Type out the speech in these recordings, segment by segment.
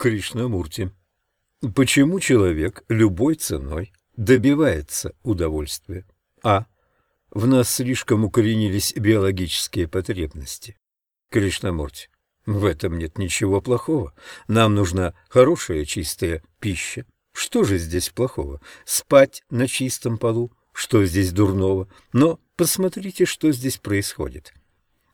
Кришнамурти. Почему человек любой ценой добивается удовольствия? А. В нас слишком укоренились биологические потребности. Кришнамурти. В этом нет ничего плохого. Нам нужна хорошая чистая пища. Что же здесь плохого? Спать на чистом полу? Что здесь дурного? Но посмотрите, что здесь происходит.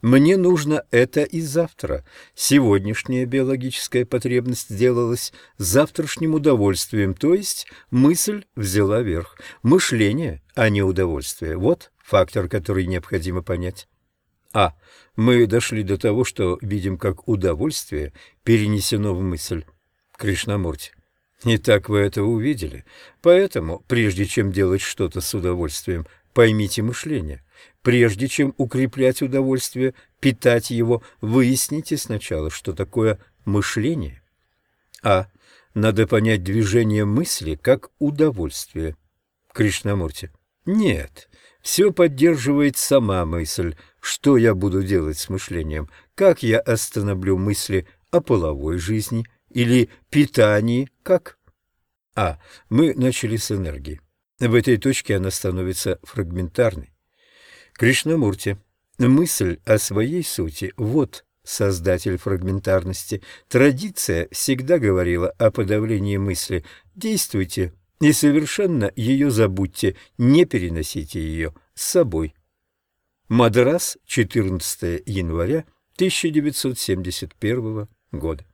Мне нужно это и завтра. Сегодняшняя биологическая потребность сделалась завтрашним удовольствием, то есть мысль взяла верх. Мышление, а не удовольствие. Вот фактор, который необходимо понять. А. Мы дошли до того, что видим как удовольствие перенесено в мысль. Кришнамурти. Итак, вы это увидели. Поэтому, прежде чем делать что-то с удовольствием, поймите мышление. Прежде чем укреплять удовольствие, питать его, выясните сначала, что такое мышление. А. Надо понять движение мысли как удовольствие. Кришнамурти. Нет, все поддерживает сама мысль. Что я буду делать с мышлением? Как я остановлю мысли о половой жизни или питании? Как? А. Мы начали с энергии. В этой точке она становится фрагментарной. Кришнамурти. Мысль о своей сути – вот создатель фрагментарности. Традиция всегда говорила о подавлении мысли. Действуйте и совершенно ее забудьте, не переносите ее с собой. Мадрас, 14 января 1971 года.